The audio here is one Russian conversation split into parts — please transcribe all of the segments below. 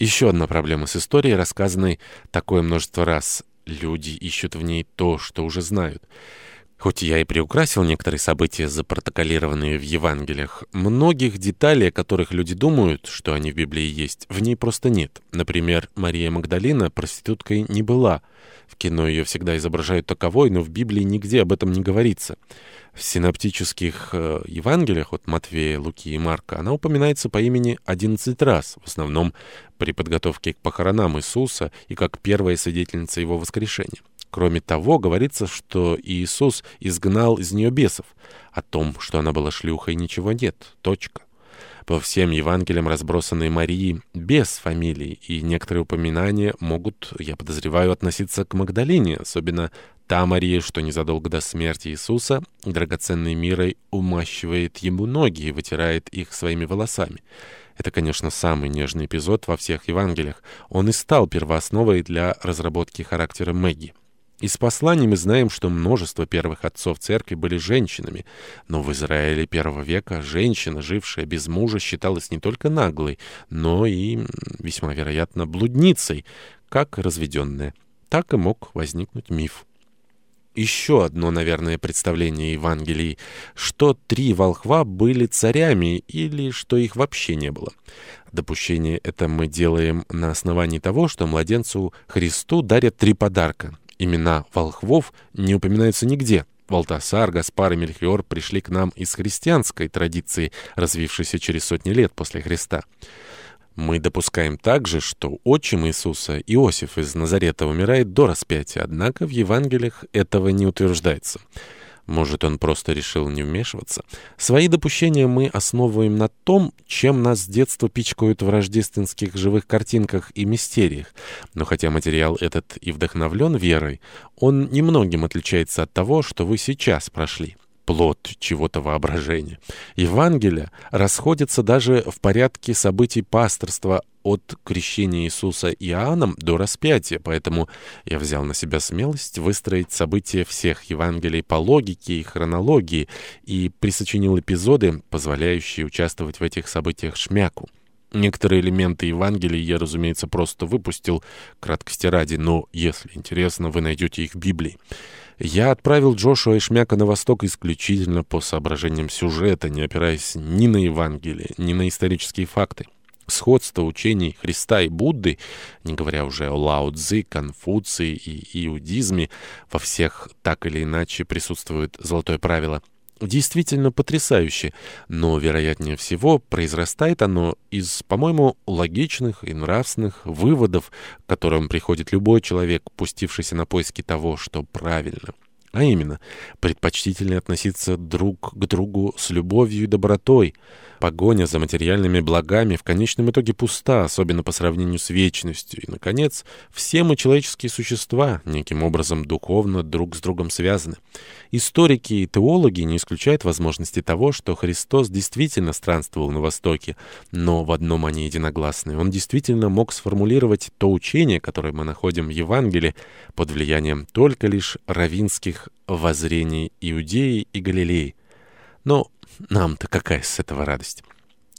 Еще одна проблема с историей, рассказанной такое множество раз. Люди ищут в ней то, что уже знают. Хоть я и приукрасил некоторые события, запротоколированные в Евангелиях, многих деталей, о которых люди думают, что они в Библии есть, в ней просто нет. Например, Мария Магдалина проституткой не была. В кино ее всегда изображают таковой, но в Библии нигде об этом не говорится. В синоптических э, Евангелиях от Матвея, Луки и Марка она упоминается по имени 11 раз, в основном при подготовке к похоронам Иисуса и как первая свидетельница его воскрешения. Кроме того, говорится, что Иисус изгнал из нее бесов. О том, что она была шлюхой, ничего нет. Точка. По всем Евангелиям разбросанные Марии без фамилий, и некоторые упоминания могут, я подозреваю, относиться к Магдалине, особенно та Мария, что незадолго до смерти Иисуса драгоценной мирой умащивает ему ноги и вытирает их своими волосами. Это, конечно, самый нежный эпизод во всех Евангелиях. Он и стал первоосновой для разработки характера Мэгги. Из посланий мы знаем, что множество первых отцов церкви были женщинами, но в Израиле первого века женщина, жившая без мужа, считалась не только наглой, но и, весьма вероятно, блудницей, как разведенная. Так и мог возникнуть миф. Еще одно, наверное, представление Евангелий, что три волхва были царями или что их вообще не было. Допущение это мы делаем на основании того, что младенцу Христу дарят три подарка Имена волхвов не упоминаются нигде. Валтасар, Гаспар и Мельхиор пришли к нам из христианской традиции, развившейся через сотни лет после Христа. Мы допускаем также, что отчим Иисуса, Иосиф из Назарета, умирает до распятия, однако в Евангелиях этого не утверждается. Может, он просто решил не вмешиваться? Свои допущения мы основываем на том, чем нас с детства пичкают в рождественских живых картинках и мистериях. Но хотя материал этот и вдохновлен верой, он немногим отличается от того, что вы сейчас прошли плод чего-то воображения. Евангелия расходятся даже в порядке событий пасторства от крещения Иисуса Иоанном до распятия, поэтому я взял на себя смелость выстроить события всех Евангелий по логике и хронологии и присочинил эпизоды, позволяющие участвовать в этих событиях шмяку. Некоторые элементы Евангелия я, разумеется, просто выпустил, краткости ради, но, если интересно, вы найдете их в Библии. Я отправил Джошуа и Шмяка на восток исключительно по соображениям сюжета, не опираясь ни на Евангелие, ни на исторические факты. Сходство учений Христа и Будды, не говоря уже о Лао Цзи, Конфуции и иудизме, во всех так или иначе присутствует золотое правило – действительно потрясающе, но, вероятнее всего, произрастает оно из, по-моему, логичных и нравственных выводов, к которым приходит любой человек, пустившийся на поиски того, что правильно. А именно, предпочтительнее относиться друг к другу с любовью и добротой. Погоня за материальными благами в конечном итоге пуста, особенно по сравнению с вечностью. И, наконец, все мы человеческие существа, неким образом духовно друг с другом связаны. Историки и теологи не исключают возможности того, что Христос действительно странствовал на Востоке, но в одном они единогласны. Он действительно мог сформулировать то учение, которое мы находим в Евангелии, под влиянием только лишь равинских воззрений Иудеи и Галилеи. Но нам-то какая с этого радость?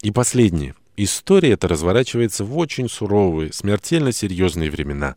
И последнее. История эта разворачивается в очень суровые, смертельно серьезные времена.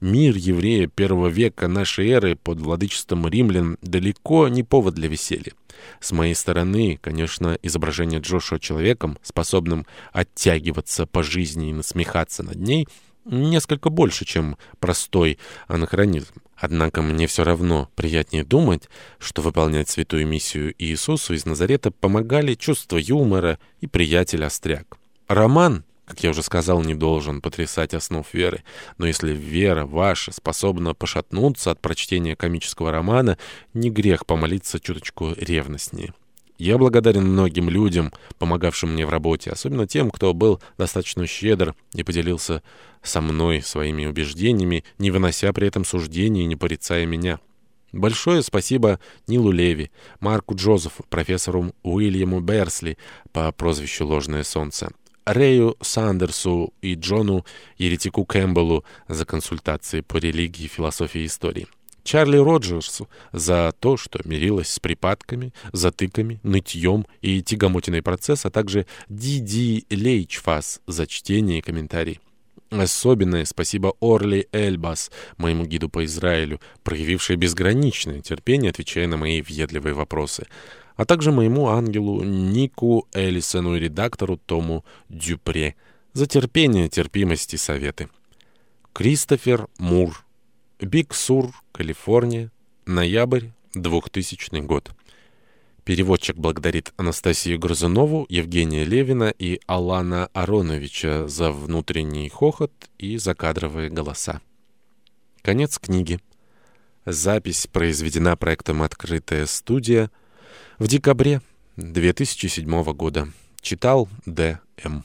Мир еврея первого века нашей эры под владычеством римлян далеко не повод для веселья. С моей стороны, конечно, изображение Джошуа человеком, способным оттягиваться по жизни и насмехаться над ней, несколько больше, чем простой анахронизм. Однако мне все равно приятнее думать, что выполнять святую миссию Иисусу из Назарета помогали чувство юмора и приятель Остряк. Роман, как я уже сказал, не должен потрясать основ веры, но если вера ваша способна пошатнуться от прочтения комического романа, не грех помолиться чуточку ревностнее. Я благодарен многим людям, помогавшим мне в работе, особенно тем, кто был достаточно щедр и поделился со мной своими убеждениями, не вынося при этом суждений и не порицая меня. Большое спасибо Нилу Леви, Марку Джозефу, профессору Уильяму Берсли по прозвищу «Ложное солнце», Рэю Сандерсу и Джону Еретику Кэмпбеллу за консультации по религии, философии и истории. Чарли Роджерсу за то, что мирилась с припадками, затыками, нытьем и тягомотиной процесс, а также Ди Ди Лейчфас за чтение и комментарий. Особенное спасибо Орли Эльбас, моему гиду по Израилю, проявившей безграничное терпение, отвечая на мои въедливые вопросы, а также моему ангелу Нику Эллисону и редактору Тому Дюпре за терпение, терпимость и советы. Кристофер Мур. Биг Сур, Калифорния. Ноябрь, 2000 год. Переводчик благодарит Анастасию Грызунову, Евгения Левина и Алана Ароновича за внутренний хохот и закадровые голоса. Конец книги. Запись произведена проектом «Открытая студия» в декабре 2007 года. Читал Д. М.